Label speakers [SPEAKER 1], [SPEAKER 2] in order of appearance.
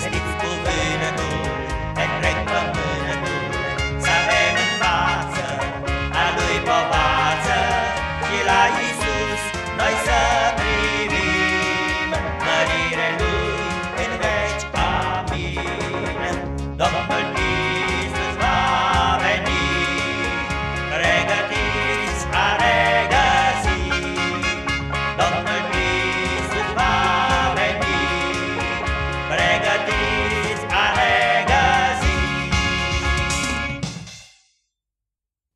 [SPEAKER 1] Bye.